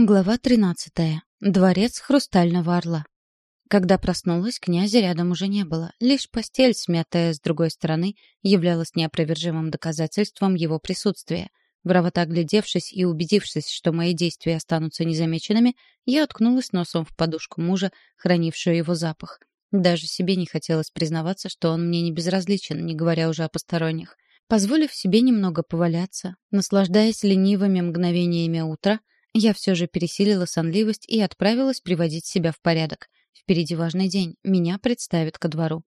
Глава 13. Дворец Хрустального Орла. Когда проснулась, князя рядом уже не было. Лишь постель, смятая с другой стороны, являлась неопровержимым доказательством его присутствия. Бравато оглядевшись и убедившись, что мои действия останутся незамеченными, я уткнулась носом в подушку мужа, хранившую его запах. Даже себе не хотелось признаваться, что он мне не безразличен, не говоря уже о посторонних. Позволив себе немного поваляться, наслаждаясь ленивыми мгновениями утра, я все же пересилила сонливость и отправилась приводить себя в порядок. Впереди важный день. Меня представят ко двору.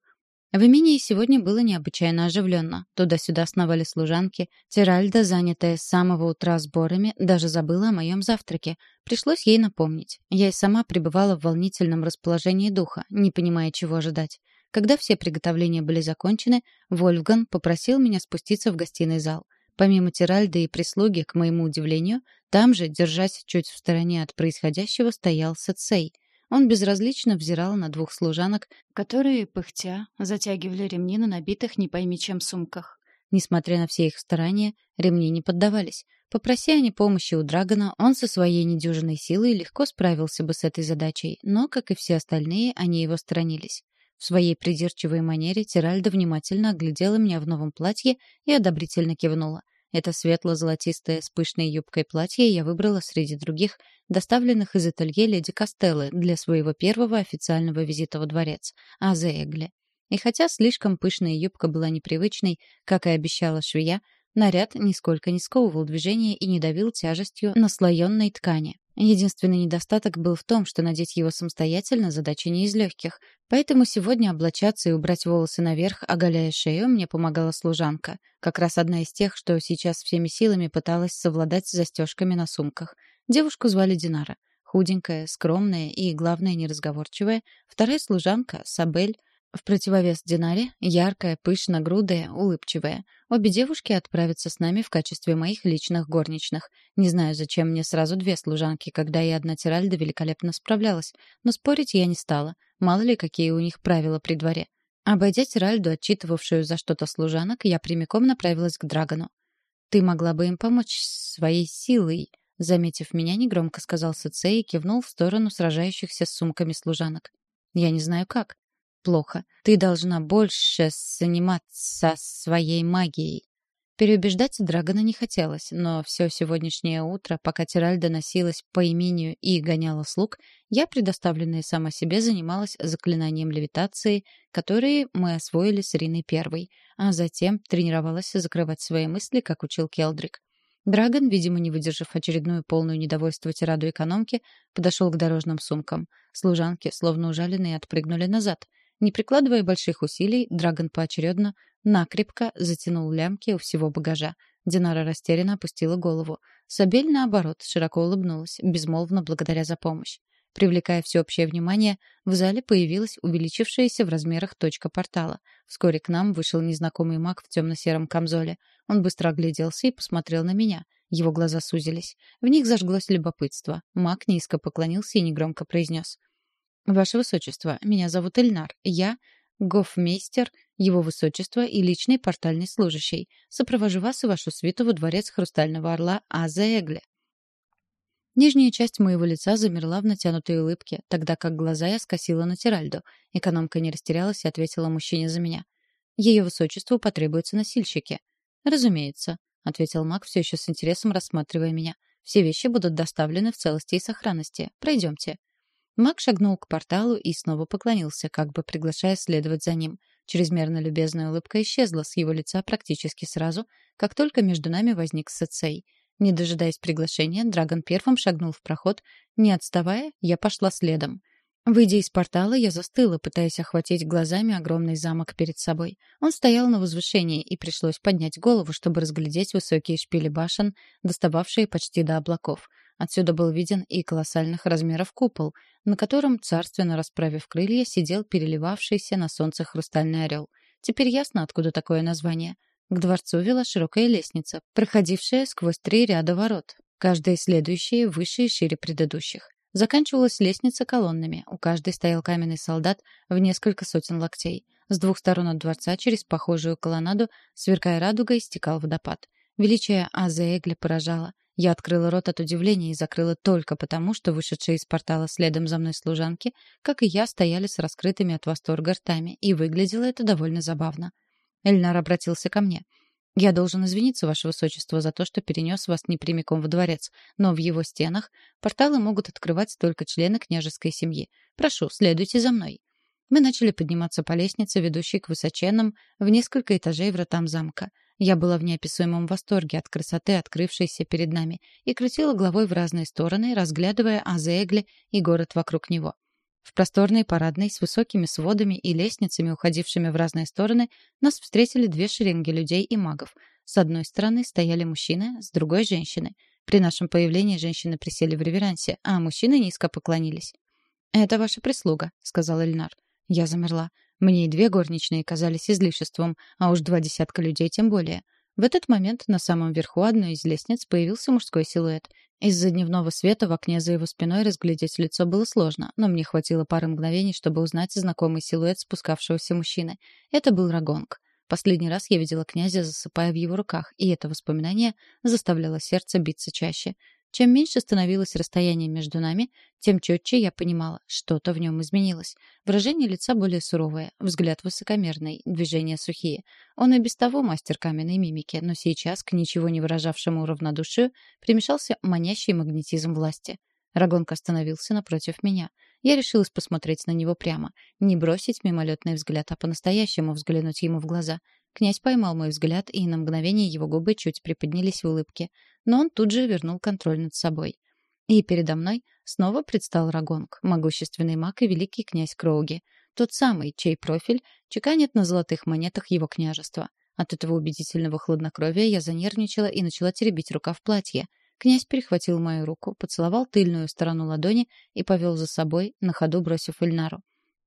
В имении сегодня было необычайно оживленно. Туда-сюда сновали служанки. Тиральда, занятая с самого утра сборами, даже забыла о моем завтраке. Пришлось ей напомнить. Я и сама пребывала в волнительном расположении духа, не понимая, чего ожидать. Когда все приготовления были закончены, Вольфган попросил меня спуститься в гостиный зал. Помимо Тиральды и прислуги, к моему удивлению, там же, держась чуть в стороне от происходящего, стоял Сацей. Он безразлично взирал на двух служанок, которые, пыхтя, затягивали ремни на набитых не пойми чем сумках. Несмотря на все их старания, ремни не поддавались. Попроси они помощи у Драгона, он со своей недюжиной силой легко справился бы с этой задачей, но, как и все остальные, они его сторонились. В своей придирчивой манере Тиральда внимательно оглядела меня в новом платье и одобрительно кивнула. Это светло-золотистое с пышной юбкой платье я выбрала среди других, доставленных из ателье леди Костеллы для своего первого официального визита во дворец, Азеэгле. И хотя слишком пышная юбка была непривычной, как и обещала швея, наряд нисколько не сковывал движение и не давил тяжестью наслоенной ткани. Единственный недостаток был в том, что надеть его самостоятельно задача не из легких, поэтому сегодня облачаться и убрать волосы наверх, оголяя шею, мне помогала служанка. Как раз одна из тех, что сейчас всеми силами пыталась совладать с застежками на сумках. Девушку звали Динара. Худенькая, скромная и, главное, неразговорчивая. Вторая служанка, Сабель, в противовес Динаре, яркая, пышно-грудая, улыбчивая. Обе девушки отправятся с нами в качестве моих личных горничных. Не знаю, зачем мне сразу две служанки, когда и одна Тиральда великолепно справлялась. Но спорить я не стала. Мало ли, какие у них правила при дворе. Обойдя Тиральду, отчитывавшую за что-то служанок, я прямиком направилась к Драгону. «Ты могла бы им помочь своей силой», — заметив меня, негромко сказал Сацей и кивнул в сторону сражающихся с сумками служанок. «Я не знаю как», плохо. Ты должна больше заниматься своей магией. Переубеждать Драгона не хотелось, но все сегодняшнее утро, пока Тиральда носилась по имению и гоняла слуг, я, предоставленная сама себе, занималась заклинанием левитации, которые мы освоили с Риной Первой, а затем тренировалась закрывать свои мысли, как учил Келдрик. Драгон, видимо, не выдержав очередную полную недовольство тираду экономки, подошел к дорожным сумкам. Служанки, словно ужаленные, отпрыгнули назад — не прикладывая больших усилий, Драгон поочередно накрепко затянул лямки у всего багажа. Динара растерянно опустила голову. Сабель, наоборот, широко улыбнулась, безмолвно благодаря за помощь. Привлекая всеобщее внимание, в зале появилась увеличившаяся в размерах точка портала. Вскоре к нам вышел незнакомый маг в темно-сером камзоле. Он быстро огляделся и посмотрел на меня. Его глаза сузились. В них зажглось любопытство. Маг низко поклонился и негромко произнес — «Ваше Высочество, меня зовут Эльнар. Я гофмейстер Его Высочества и личный портальный служащий. Сопровожу вас и вашу свиту во дворец Хрустального Орла Азаэгле». Нижняя часть моего лица замерла в натянутой улыбке, тогда как глаза я скосила на Тиральду. Экономка не растерялась и ответила мужчине за меня. «Ее Высочеству потребуются носильщики». «Разумеется», — ответил маг, все еще с интересом рассматривая меня. «Все вещи будут доставлены в целости и сохранности. Пройдемте». Маг шагнул к порталу и снова поклонился, как бы приглашая следовать за ним. Чрезмерно любезная улыбка исчезла с его лица практически сразу, как только между нами возник Сацей. Не дожидаясь приглашения, Драгон первым шагнул в проход. Не отставая, я пошла следом. Выйдя из портала, я застыла, пытаясь охватить глазами огромный замок перед собой. Он стоял на возвышении, и пришлось поднять голову, чтобы разглядеть высокие шпили башен, достававшие почти до облаков — Отсюда был виден и колоссальных размеров купол, на котором, царственно расправив крылья, сидел переливавшийся на солнце хрустальный орел. Теперь ясно, откуда такое название. К дворцу вела широкая лестница, проходившая сквозь три ряда ворот, каждая следующая выше и шире предыдущих. Заканчивалась лестница колоннами, у каждой стоял каменный солдат в несколько сотен локтей. С двух сторон от дворца через похожую колоннаду, сверкая радугой, стекал водопад. Величие Азаэгля поражало. Я открыла рот от удивления и закрыла только потому, что вышедшие из портала следом за мной служанки, как и я, стояли с раскрытыми от восторга ртами, и выглядело это довольно забавно. Эльнар обратился ко мне. «Я должен извиниться, Ваше Высочество, за то, что перенес вас не прямиком в дворец, но в его стенах порталы могут открывать только члены княжеской семьи. Прошу, следуйте за мной». Мы начали подниматься по лестнице, ведущей к высоченным, в несколько этажей вратам замка. Я была в неописуемом восторге от красоты, открывшейся перед нами, и крутила головой в разные стороны, разглядывая Азеэгли и город вокруг него. В просторной парадной с высокими сводами и лестницами, уходившими в разные стороны, нас встретили две шеренги людей и магов. С одной стороны стояли мужчины, с другой — женщины. При нашем появлении женщины присели в реверансе, а мужчины низко поклонились. «Это ваша прислуга», — сказал Эльнар. Я замерла. Мне и две горничные казались излишеством, а уж два десятка людей тем более. В этот момент на самом верху одной из лестниц появился мужской силуэт. Из-за дневного света в окне за его спиной разглядеть лицо было сложно, но мне хватило пары мгновений, чтобы узнать знакомый силуэт спускавшегося мужчины. Это был Рагонг. Последний раз я видела князя, засыпая в его руках, и это воспоминание заставляло сердце биться чаще. Чем меньше становилось расстояние между нами, тем четче я понимала, что-то в нем изменилось. Выражение лица более суровое, взгляд высокомерный, движения сухие. Он и без того мастер каменной мимики, но сейчас к ничего не выражавшему равнодушию примешался манящий магнетизм власти. Рагонка остановился напротив меня. Я решилась посмотреть на него прямо, не бросить мимолетный взгляд, а по-настоящему взглянуть ему в глаза — Князь поймал мой взгляд, и на мгновение его губы чуть приподнялись в улыбке. Но он тут же вернул контроль над собой. И передо мной снова предстал Рагонг, могущественный маг и великий князь Кроуги. Тот самый, чей профиль чеканит на золотых монетах его княжества. От этого убедительного хладнокровия я занервничала и начала теребить рукав платья. Князь перехватил мою руку, поцеловал тыльную сторону ладони и повел за собой, на ходу бросив Эльнару.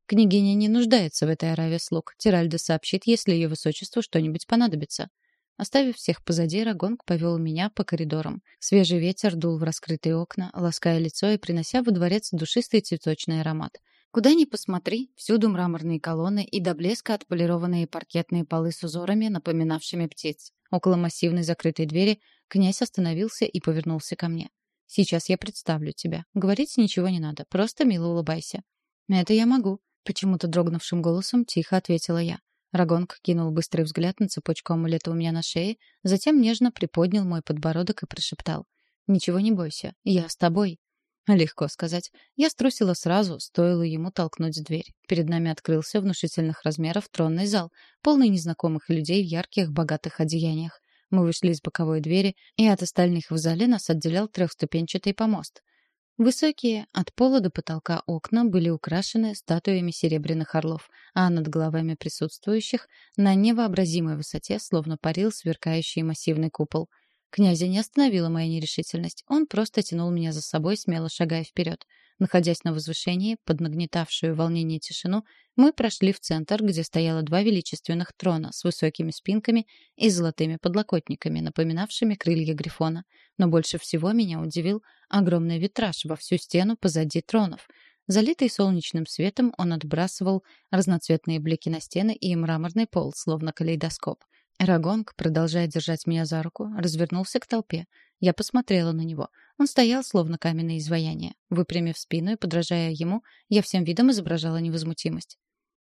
Княгиня не нуждается в этой ораве слуг. Тиральда сообщит, если ее высочеству что-нибудь понадобится. Оставив всех позади, Рагонг повел меня по коридорам. Свежий ветер дул в раскрытые окна, лаская лицо и принося во дворец душистый цветочный аромат. Куда ни посмотри, всюду мраморные колонны и до блеска отполированные паркетные полы с узорами, напоминавшими птиц. Около массивной закрытой двери князь остановился и повернулся ко мне. «Сейчас я представлю тебя. Говорить ничего не надо, просто мило улыбайся». «Это я могу», Почему-то дрогнувшим голосом тихо ответила я. Рагонг кинул быстрый взгляд на цепочку амулета у меня на шее, затем нежно приподнял мой подбородок и прошептал. «Ничего не бойся, я с тобой». Легко сказать. Я струсила сразу, стоило ему толкнуть дверь. Перед нами открылся внушительных размеров тронный зал, полный незнакомых людей в ярких, богатых одеяниях. Мы вышли из боковой двери, и от остальных в зале нас отделял трехступенчатый помост — Высокие, от пола до потолка окна были украшены статуями серебряных орлов, а над головами присутствующих на невообразимой высоте словно парил сверкающий массивный купол. Князя не остановила моя нерешительность. Он просто тянул меня за собой, смело шагая вперед. Находясь на возвышении, под нагнетавшую волнение тишину, мы прошли в центр, где стояло два величественных трона с высокими спинками и золотыми подлокотниками, напоминавшими крылья грифона. Но больше всего меня удивил огромный витраж во всю стену позади тронов. Залитый солнечным светом, он отбрасывал разноцветные блики на стены и мраморный пол, словно калейдоскоп. Рагонг, продолжая держать меня за руку, развернулся к толпе. Я посмотрела на него. Он стоял, словно каменное изваяние. Выпрямив спину и подражая ему, я всем видом изображала невозмутимость.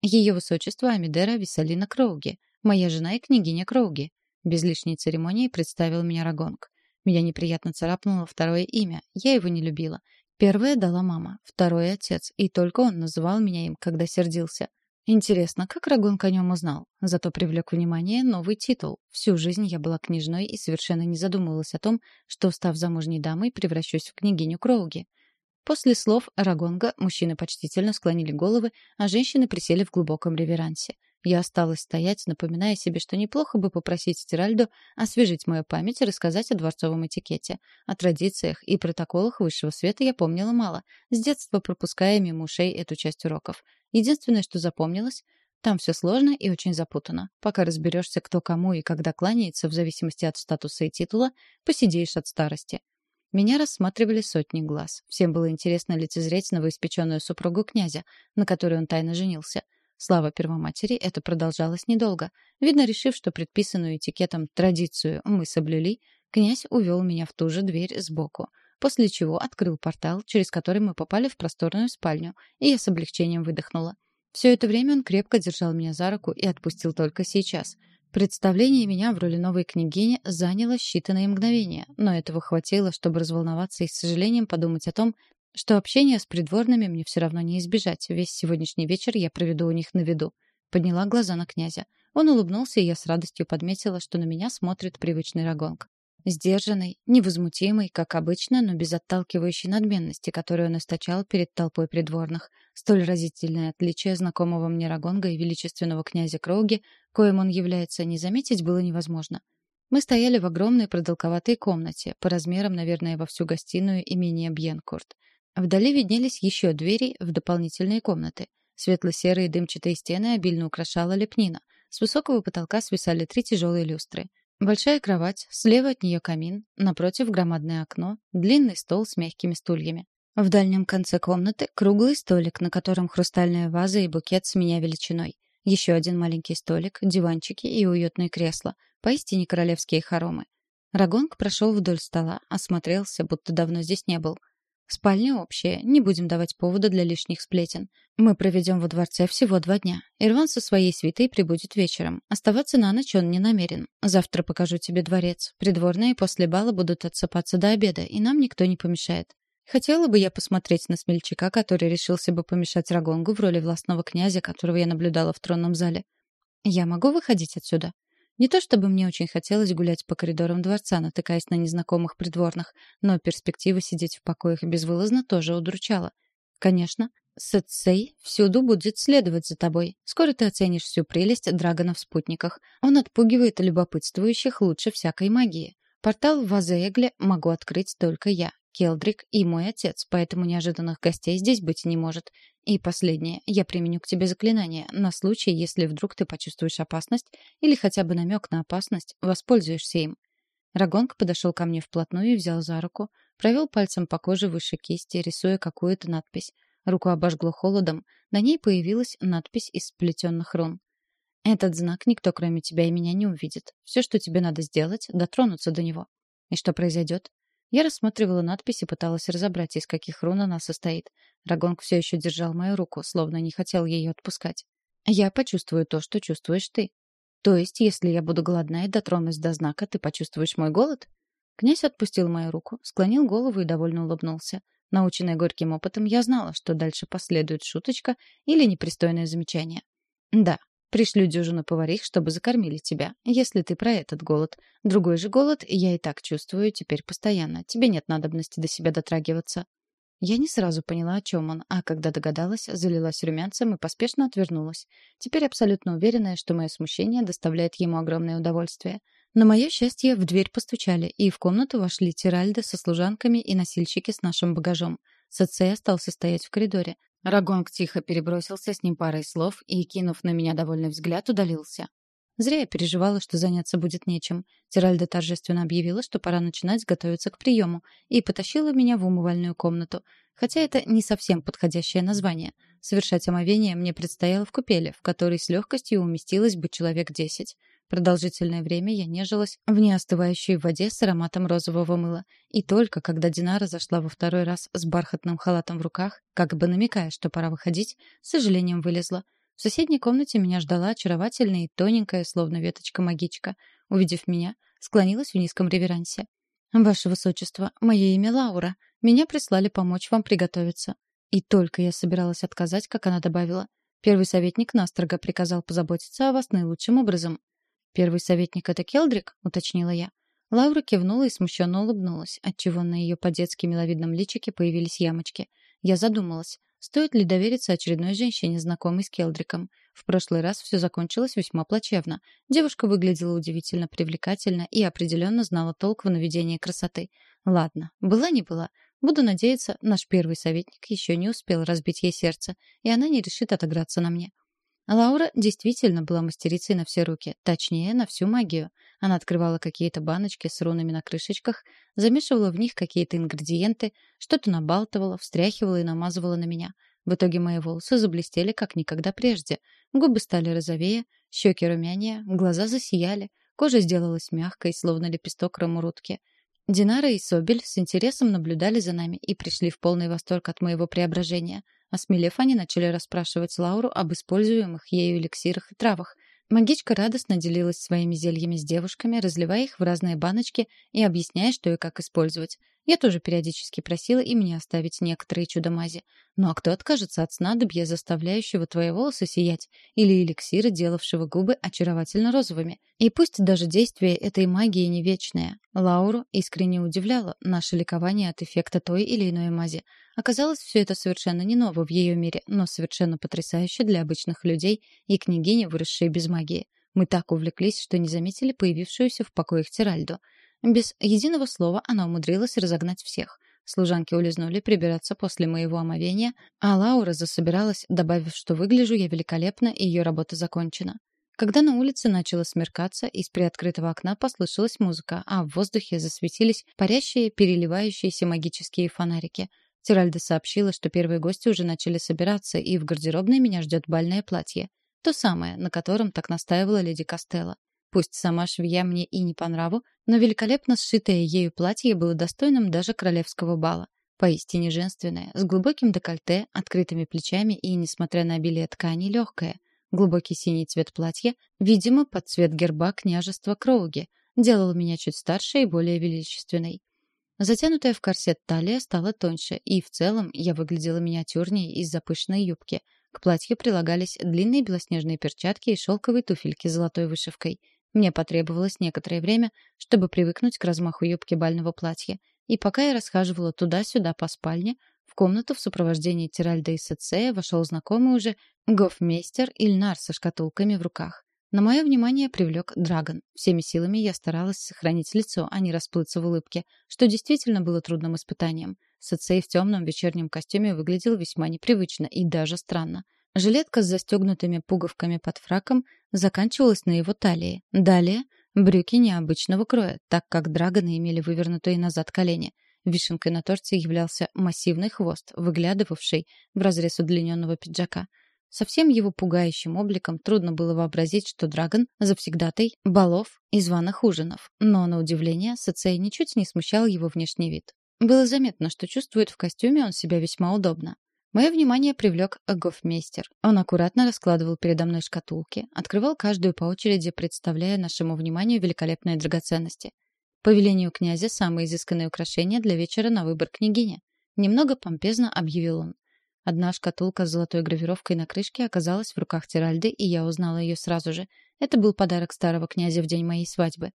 Ее высочество Амидера Висалина Кроуги, моя жена и княгиня Кроуги. Без лишней церемонии представил меня Рагонг. Меня неприятно царапнуло второе имя. Я его не любила. Первое дала мама, второе — отец, и только он называл меня им, когда сердился. Интересно, как Рагон о нем узнал? Зато привлек внимание новый титул. Всю жизнь я была княжной и совершенно не задумывалась о том, что, став замужней дамой, превращусь в княгиню Кроуги. После слов Рагонга мужчины почтительно склонили головы, а женщины присели в глубоком реверансе. Я осталась стоять, напоминая себе, что неплохо бы попросить Тиральду освежить мою память и рассказать о дворцовом этикете. О традициях и протоколах высшего света я помнила мало, с детства пропуская мимо ушей эту часть уроков. Единственное, что запомнилось, там все сложно и очень запутано. Пока разберешься, кто кому и когда кланяется, в зависимости от статуса и титула, посидеешь от старости. Меня рассматривали сотни глаз. Всем было интересно лицезреть новоиспеченную супругу князя, на которой он тайно женился. Слава Первоматери, это продолжалось недолго. Видно, решив, что предписанную этикетом традицию мы соблюли, Князь увел меня в ту же дверь сбоку, после чего открыл портал, через который мы попали в просторную спальню, и я с облегчением выдохнула. Все это время он крепко держал меня за руку и отпустил только сейчас. Представление меня в роли новой княгини заняло считанные мгновения, но этого хватило, чтобы разволноваться и с сожалением подумать о том, что общение с придворными мне все равно не избежать. Весь сегодняшний вечер я проведу у них на виду. Подняла глаза на князя. Он улыбнулся, и я с радостью подметила, что на меня смотрит привычный рагонг. Сдержанный, невозмутимый, как обычно, но без отталкивающей надменности, которую он источал перед толпой придворных. Столь разительное отличие знакомого мне Рагонга и величественного князя Кроуги, коим он является, не заметить было невозможно. Мы стояли в огромной продолговатой комнате, по размерам, наверное, во всю гостиную имения Бьенкурт. Вдали виднелись еще двери в дополнительные комнаты. Светло-серые дымчатые стены обильно украшала лепнина. С высокого потолка свисали три тяжелые люстры. Большая кровать, слева от нее камин, напротив громадное окно, длинный стол с мягкими стульями. В дальнем конце комнаты круглый столик, на котором хрустальная ваза и букет с меня величиной. Еще один маленький столик, диванчики и уютные кресла. Поистине королевские хоромы. Рагонг прошел вдоль стола, осмотрелся, будто давно здесь не был. Спальня общая, не будем давать повода для лишних сплетен. Мы проведем во дворце всего два дня. Ирван со своей свитой прибудет вечером. Оставаться на ночь он не намерен. Завтра покажу тебе дворец. Придворные после бала будут отсыпаться до обеда, и нам никто не помешает. Хотела бы я посмотреть на смельчака, который решился бы помешать Рагонгу в роли властного князя, которого я наблюдала в тронном зале. Я могу выходить отсюда? Не то чтобы мне очень хотелось гулять по коридорам дворца, натыкаясь на незнакомых придворных, но перспектива сидеть в покоях безвылазно тоже удручала. Конечно, Сэцей всюду будет следовать за тобой. Скоро ты оценишь всю прелесть Драгона в спутниках. Он отпугивает любопытствующих лучше всякой магии. Портал в Вазеэгле могу открыть только я, Келдрик и мой отец, поэтому неожиданных гостей здесь быть не может. И последнее. Я применю к тебе заклинание на случай, если вдруг ты почувствуешь опасность или хотя бы намек на опасность, воспользуешься им. Рагонг подошел ко мне вплотную и взял за руку, провел пальцем по коже выше кисти, рисуя какую-то надпись. Руку обожгло холодом, на ней появилась надпись из сплетенных рун. «Этот знак никто, кроме тебя и меня, не увидит. Все, что тебе надо сделать, дотронуться до него. И что произойдет? Я рассматривала надпись и пыталась разобрать, из каких рун она состоит. Рагонг все еще держал мою руку, словно не хотел ее отпускать. «Я почувствую то, что чувствуешь ты. То есть, если я буду голодна и дотронусь до знака, ты почувствуешь мой голод?» Князь отпустил мою руку, склонил голову и довольно улыбнулся. Наученная горьким опытом, я знала, что дальше последует шуточка или непристойное замечание. «Да, Пришлю дюжину поварих, чтобы закормили тебя, если ты про этот голод. Другой же голод я и так чувствую теперь постоянно. Тебе нет надобности до себя дотрагиваться». Я не сразу поняла, о чем он, а когда догадалась, залилась румянцем и поспешно отвернулась. Теперь абсолютно уверенная, что мое смущение доставляет ему огромное удовольствие. На мое счастье, в дверь постучали, и в комнату вошли Тиральда со служанками и носильщики с нашим багажом. Сацей остался стоять в коридоре. Рагонг тихо перебросился с ним парой слов и, кинув на меня довольный взгляд, удалился. Зря я переживала, что заняться будет нечем. Тиральда торжественно объявила, что пора начинать готовиться к приему, и потащила меня в умывальную комнату. Хотя это не совсем подходящее название. Совершать омовение мне предстояло в купеле, в которой с легкостью уместилось бы человек десять. Продолжительное время я нежилась в неостывающей воде с ароматом розового мыла. И только когда Динара зашла во второй раз с бархатным халатом в руках, как бы намекая, что пора выходить, с сожалением вылезла. В соседней комнате меня ждала очаровательная и тоненькая, словно веточка-магичка. Увидев меня, склонилась в низком реверансе. «Ваше Высочество, мое имя Лаура. Меня прислали помочь вам приготовиться». И только я собиралась отказать, как она добавила. Первый советник настрого приказал позаботиться о вас наилучшим образом. «Первый советник — это Келдрик?» — уточнила я. Лаура кивнула и смущенно улыбнулась, отчего на ее по-детски миловидном личике появились ямочки. Я задумалась, стоит ли довериться очередной женщине, знакомой с Келдриком. В прошлый раз все закончилось весьма плачевно. Девушка выглядела удивительно привлекательно и определенно знала толк в наведении красоты. Ладно, была не была. Буду надеяться, наш первый советник еще не успел разбить ей сердце, и она не решит отыграться на мне. Лаура действительно была мастерицей на все руки, точнее, на всю магию. Она открывала какие-то баночки с рунами на крышечках, замешивала в них какие-то ингредиенты, что-то набалтывала, встряхивала и намазывала на меня. В итоге мои волосы заблестели как никогда прежде. Губы стали розовее, щеки румянее, глаза засияли. Кожа сделалась мягкой, словно лепесток рамурутки. Динара и Собель с интересом наблюдали за нами и пришли в полный восторг от моего преображения. Осмелев, они начали расспрашивать Лауру об используемых ею эликсирах и травах. Магичка радостно делилась своими зельями с девушками, разливая их в разные баночки и объясняя, что и как использовать. Я тоже периодически просила и мне оставить некоторые чудо-мази. Ну а кто откажется от снадобья, заставляющего твои волосы сиять, или эликсира, делавшего губы очаровательно розовыми? И пусть даже действие этой магии не вечное. Лауру искренне удивляло наше ликование от эффекта той или иной мази. Оказалось, все это совершенно не ново в ее мире, но совершенно потрясающе для обычных людей и княгини, выросшие без магии. Мы так увлеклись, что не заметили появившуюся в покоях Тиральду — без единого слова она умудрилась разогнать всех. Служанки улизнули прибираться после моего омовения, а Лаура засобиралась, добавив, что выгляжу я великолепно и ее работа закончена. Когда на улице начало смеркаться, из приоткрытого окна послышалась музыка, а в воздухе засветились парящие, переливающиеся магические фонарики. Тиральда сообщила, что первые гости уже начали собираться, и в гардеробной меня ждет бальное платье. То самое, на котором так настаивала леди Костелло. Пусть сама швея мне и не по нраву, но великолепно сшитое ею платье было достойным даже королевского бала. Поистине женственное, с глубоким декольте, открытыми плечами и, несмотря на обилие ткани, легкое. Глубокий синий цвет платья, видимо, под цвет герба княжества Кроуги, делал меня чуть старше и более величественной. Затянутая в корсет талия стала тоньше, и в целом я выглядела миниатюрнее из-за пышной юбки. К платью прилагались длинные белоснежные перчатки и шелковые туфельки с золотой вышивкой — мне потребовалось некоторое время, чтобы привыкнуть к размаху юбки бального платья. И пока я расхаживала туда-сюда по спальне, в комнату в сопровождении Тиральда и Сецея вошел знакомый уже гофмейстер Ильнар со шкатулками в руках. На мое внимание привлек Драгон. Всеми силами я старалась сохранить лицо, а не расплыться в улыбке, что действительно было трудным испытанием. Сецей в темном вечернем костюме выглядел весьма непривычно и даже странно. Жилетка с застегнутыми пуговками под фраком заканчивалась на его талии. Далее — брюки необычного кроя, так как драгоны имели вывернутые назад колени. Вишенкой на торте являлся массивный хвост, выглядывавший в разрез удлиненного пиджака. Со всем его пугающим обликом трудно было вообразить, что Драгон — завсегдатай балов и званых ужинов. Но, на удивление, Сацей ничуть не смущал его внешний вид. Было заметно, что чувствует в костюме он себя весьма удобно. Мое внимание привлек гофмейстер. Он аккуратно раскладывал передо мной шкатулки, открывал каждую по очереди, представляя нашему вниманию великолепные драгоценности. По велению князя самые изысканные украшения для вечера на выбор княгини. Немного помпезно объявил он. Одна шкатулка с золотой гравировкой на крышке оказалась в руках Тиральды, и я узнала ее сразу же. Это был подарок старого князя в день моей свадьбы.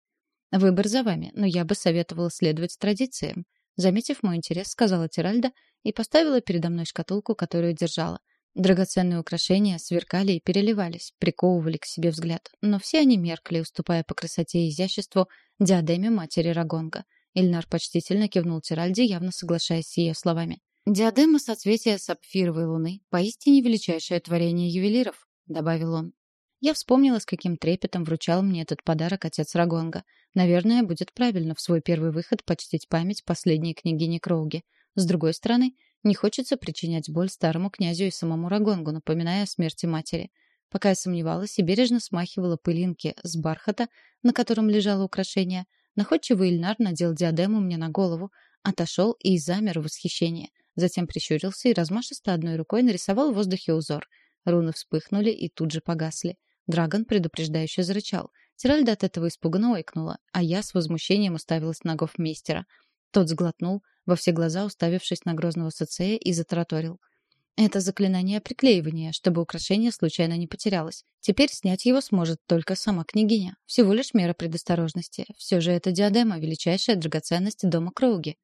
Выбор за вами, но я бы советовала следовать традициям. Заметив мой интерес, сказала Тиральда и поставила передо мной шкатулку, которую держала. Драгоценные украшения сверкали и переливались, приковывали к себе взгляд, но все они меркли, уступая по красоте и изяществу диадеме матери Рагонга. Ильнар почтительно кивнул Тиральде, явно соглашаясь с ее словами. «Диадема соцветия сапфировой луны — поистине величайшее творение ювелиров», — добавил он. Я вспомнила, с каким трепетом вручал мне этот подарок отец Рагонга. Наверное, будет правильно в свой первый выход почтить память последней княгини Кроуги. С другой стороны, не хочется причинять боль старому князю и самому Рагонгу, напоминая о смерти матери. Пока я сомневалась и бережно смахивала пылинки с бархата, на котором лежало украшение, находчивый Ильнар надел диадему мне на голову, отошел и замер в восхищении. Затем прищурился и размашисто одной рукой нарисовал в воздухе узор. Руны вспыхнули и тут же погасли. Драгон предупреждающе зарычал. Тиральда от этого испуганно ойкнула, а я с возмущением уставилась на гофмейстера. Тот сглотнул, во все глаза уставившись на грозного Сацея, и затараторил. Это заклинание приклеивания, чтобы украшение случайно не потерялось. Теперь снять его сможет только сама княгиня. Всего лишь мера предосторожности. Все же это диадема — величайшая драгоценность дома Кроуги.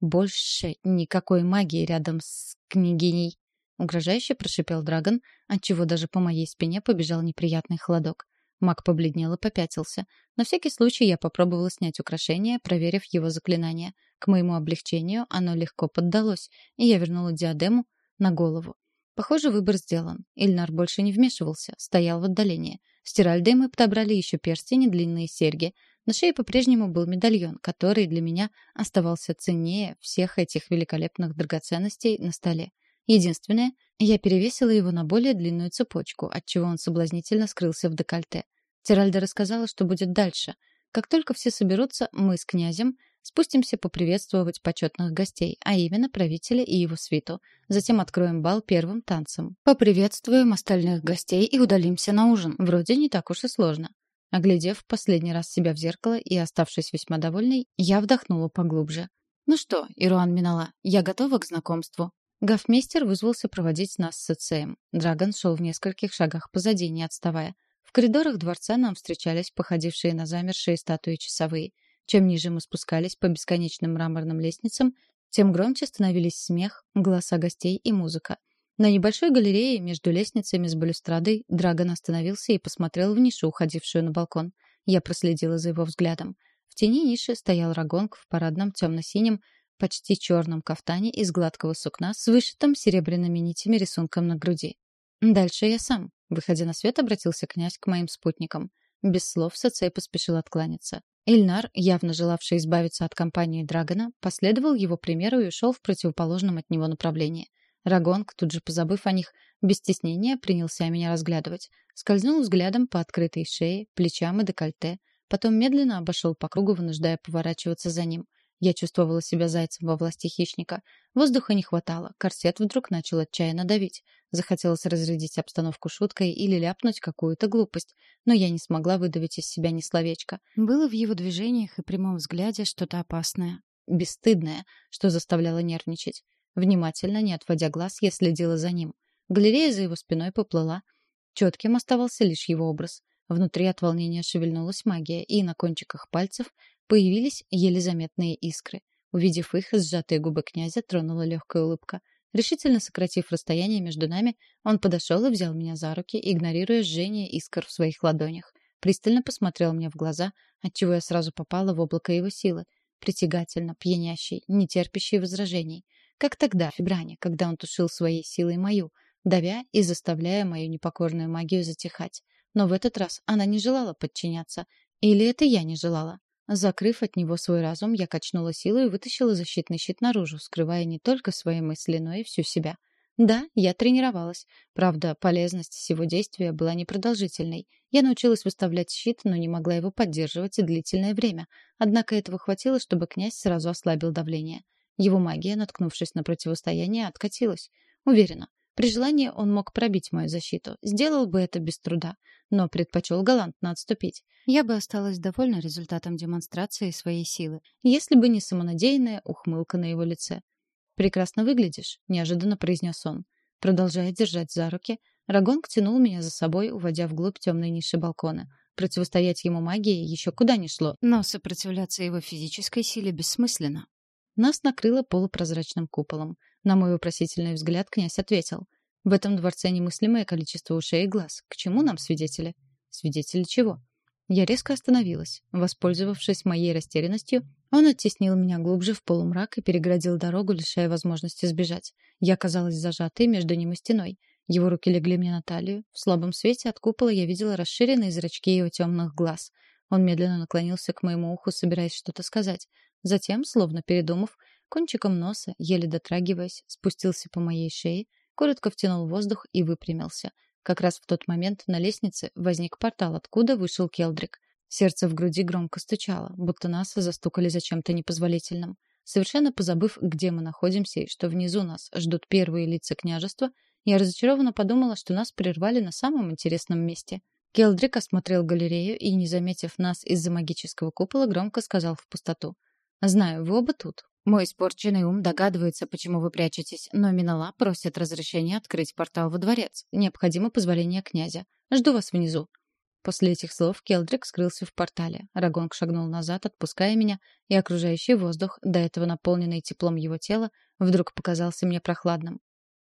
Больше никакой магии рядом с княгиней. Угрожающе прошипел Драгон, отчего даже по моей спине побежал неприятный холодок. Маг побледнел и попятился. На всякий случай я попробовала снять украшение, проверив его заклинание. К моему облегчению оно легко поддалось, и я вернула диадему на голову. Похоже, выбор сделан. Ильнар больше не вмешивался, стоял в отдалении. С Тиральдой мы подобрали еще перстень и длинные серьги. На шее по-прежнему был медальон, который для меня оставался ценнее всех этих великолепных драгоценностей на столе. Единственное, я перевесила его на более длинную цепочку, отчего он соблазнительно скрылся в декольте. Тиральда рассказала, что будет дальше. Как только все соберутся, мы с князем спустимся поприветствовать почетных гостей, а именно правителя и его свиту. Затем откроем бал первым танцем. Поприветствуем остальных гостей и удалимся на ужин. Вроде не так уж и сложно. Оглядев последний раз себя в зеркало и оставшись весьма довольной, я вдохнула поглубже. «Ну что, Ируан Минала, я готова к знакомству». Гофмейстер вызвался проводить нас с Эцеем. Драгон шел в нескольких шагах позади, не отставая. В коридорах дворца нам встречались походившие на замершие статуи часовые. Чем ниже мы спускались по бесконечным мраморным лестницам, тем громче становились смех, голоса гостей и музыка. На небольшой галерее между лестницами с балюстрадой Драгон остановился и посмотрел в нишу, уходившую на балкон. Я проследила за его взглядом. В тени ниши стоял Рагонг в парадном темно-синем, почти черном кафтане из гладкого сукна с вышитым серебряными нитями рисунком на груди. Дальше я сам. Выходя на свет, обратился князь к моим спутникам. Без слов Сацей поспешил откланяться. Ильнар, явно желавший избавиться от компании Драгона, последовал его примеру и ушел в противоположном от него направлении. Рагонг, тут же позабыв о них, без стеснения принялся меня разглядывать. Скользнул взглядом по открытой шее, плечам и декольте, потом медленно обошел по кругу, вынуждая поворачиваться за ним — я чувствовала себя зайцем во власти хищника. Воздуха не хватало, корсет вдруг начал отчаянно давить. Захотелось разрядить обстановку шуткой или ляпнуть какую-то глупость, но я не смогла выдавить из себя ни словечка. Было в его движениях и прямом взгляде что-то опасное, бесстыдное, что заставляло нервничать. Внимательно, не отводя глаз, я следила за ним. Галерея за его спиной поплыла. Четким оставался лишь его образ. Внутри от волнения шевельнулась магия, и на кончиках пальцев Появились еле заметные искры. Увидев их, сжатые губы князя тронула легкая улыбка. Решительно сократив расстояние между нами, он подошел и взял меня за руки, игнорируя жжение искр в своих ладонях. Пристально посмотрел мне в глаза, отчего я сразу попала в облако его силы. Притягательно, пьянящий, нетерпящий возражений. Как тогда, в Фибране, когда он тушил своей силой мою, давя и заставляя мою непокорную магию затихать. Но в этот раз она не желала подчиняться. Или это я не желала? Закрыв от него свой разум, я качнула силу и вытащила защитный щит наружу, скрывая не только свои мысли, но и всю себя. Да, я тренировалась. Правда, полезность всего действия была непродолжительной. Я научилась выставлять щит, но не могла его поддерживать длительное время. Однако этого хватило, чтобы князь сразу ослабил давление. Его магия, наткнувшись на противостояние, откатилась. Уверена, при желании он мог пробить мою защиту. Сделал бы это без труда, но предпочел галантно отступить. Я бы осталась довольна результатом демонстрации своей силы, если бы не самонадеянная ухмылка на его лице. «Прекрасно выглядишь», — неожиданно произнес он. Продолжая держать за руки, Рагонг тянул меня за собой, уводя вглубь темной ниши балкона. Противостоять ему магии еще куда ни шло, но сопротивляться его физической силе бессмысленно. Нас накрыло полупрозрачным куполом. На мой вопросительный взгляд князь ответил. «В этом дворце немыслимое количество ушей и глаз. К чему нам свидетели?» «Свидетели чего?» Я резко остановилась. Воспользовавшись моей растерянностью, он оттеснил меня глубже в полумрак и переградил дорогу, лишая возможности сбежать. Я оказалась зажатой между ним и стеной. Его руки легли мне на талию. В слабом свете от купола я видела расширенные зрачки его темных глаз. Он медленно наклонился к моему уху, собираясь что-то сказать. Затем, словно передумав, кончиком носа, еле дотрагиваясь, спустился по моей шее, коротко втянул воздух и выпрямился. Как раз в тот момент на лестнице возник портал, откуда вышел Келдрик. Сердце в груди громко стучало, будто нас застукали за чем-то непозволительным. Совершенно позабыв, где мы находимся и что внизу нас ждут первые лица княжества, я разочарованно подумала, что нас прервали на самом интересном месте. Келдрик осмотрел галерею и, не заметив нас из-за магического купола, громко сказал в пустоту — Знаю, вы оба тут. Мой испорченный ум догадывается, почему вы прячетесь, но Минала просит разрешения открыть портал во дворец. Необходимо позволение князя. Жду вас внизу. После этих слов Келдрик скрылся в портале. Рагонг шагнул назад, отпуская меня, и окружающий воздух, до этого наполненный теплом его тела, вдруг показался мне прохладным.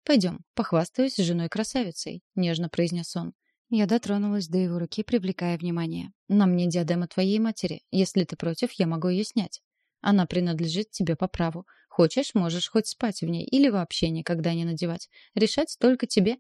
«Пойдем, похвастаюсь женой-красавицей», — нежно произнес он. Я дотронулась до его руки, привлекая внимание. «На мне диадема твоей матери. Если ты против, я могу ее снять». Она принадлежит тебе по праву. Хочешь, можешь хоть спать в ней или вообще никогда не надевать. Решать только тебе».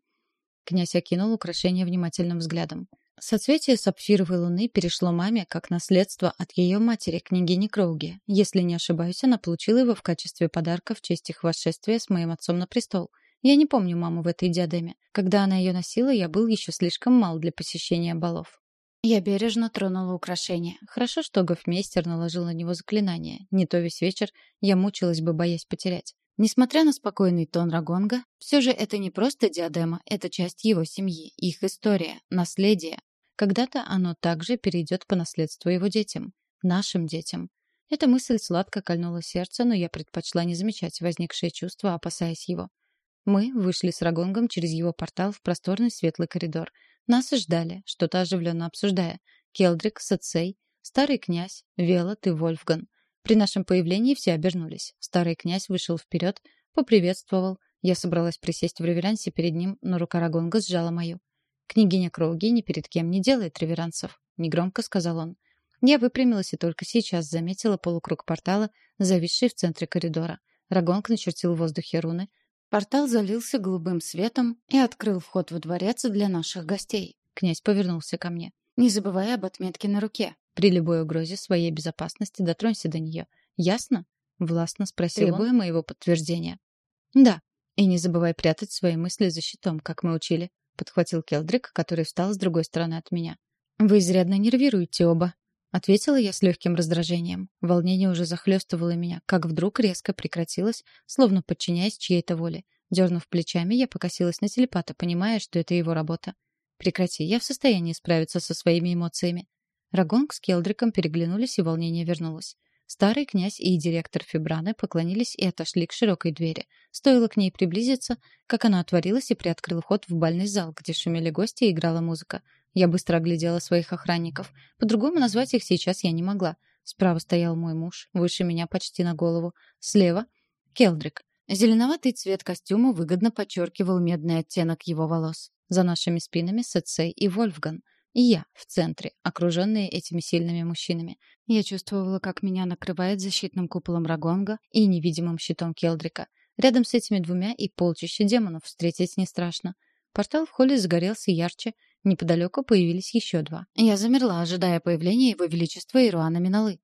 Князь окинул украшение внимательным взглядом. Соцветие сапфировой луны перешло маме как наследство от ее матери, княгини Кроуги. Если не ошибаюсь, она получила его в качестве подарка в честь их восшествия с моим отцом на престол. Я не помню маму в этой диадеме. Когда она ее носила, я был еще слишком мал для посещения балов. Я бережно тронула украшение. Хорошо, что гофмейстер наложил на него заклинание. Не то весь вечер я мучилась бы, боясь потерять. Несмотря на спокойный тон Рагонга, все же это не просто диадема, это часть его семьи, их история, наследие. Когда-то оно также перейдет по наследству его детям, нашим детям. Эта мысль сладко кольнула сердце, но я предпочла не замечать возникшее чувство, опасаясь его. Мы вышли с Рагонгом через его портал в просторный светлый коридор. Нас ждали, что-то оживленно обсуждая. Келдрик, Сацей, старый князь, Велот и Вольфган. При нашем появлении все обернулись. Старый князь вышел вперед, поприветствовал. Я собралась присесть в реверансе перед ним, но рука Рагонга сжала мою. «Княгиня Кроуги ни перед кем не делает реверансов», — негромко сказал он. Я выпрямилась и только сейчас заметила полукруг портала, зависший в центре коридора. Рагонг начертил в воздухе руны. Портал залился голубым светом и открыл вход во дворец для наших гостей. Князь повернулся ко мне. «Не забывай об отметке на руке. При любой угрозе своей безопасности дотронься до нее. Ясно? Властно спросил Требуя он. моего подтверждения. Да. И не забывай прятать свои мысли за щитом, как мы учили, подхватил Келдрик, который встал с другой стороны от меня. Вы изрядно нервируете оба, ответила я с легким раздражением. Волнение уже захлестывало меня, как вдруг резко прекратилось, словно подчиняясь чьей-то воле. Дернув плечами, я покосилась на телепата, понимая, что это его работа. Прекрати, я в состоянии справиться со своими эмоциями. Рагонг с Келдриком переглянулись, и волнение вернулось. Старый князь и директор Фибраны поклонились и отошли к широкой двери. Стоило к ней приблизиться, как она отворилась и приоткрыла вход в бальный зал, где шумели гости и играла музыка. Я быстро оглядела своих охранников. По-другому назвать их сейчас я не могла. Справа стоял мой муж, выше меня почти на голову. Слева — Келдрик. Зеленоватый цвет костюма выгодно подчеркивал медный оттенок его волос. За нашими спинами — Сецей и Вольфган — и я в центре, окруженная этими сильными мужчинами. Я чувствовала, как меня накрывает защитным куполом Рагонга и невидимым щитом Келдрика. Рядом с этими двумя и полчища демонов встретить не страшно. Портал в холле загорелся ярче, неподалеку появились еще два. Я замерла, ожидая появления его величества Ируана Миналы.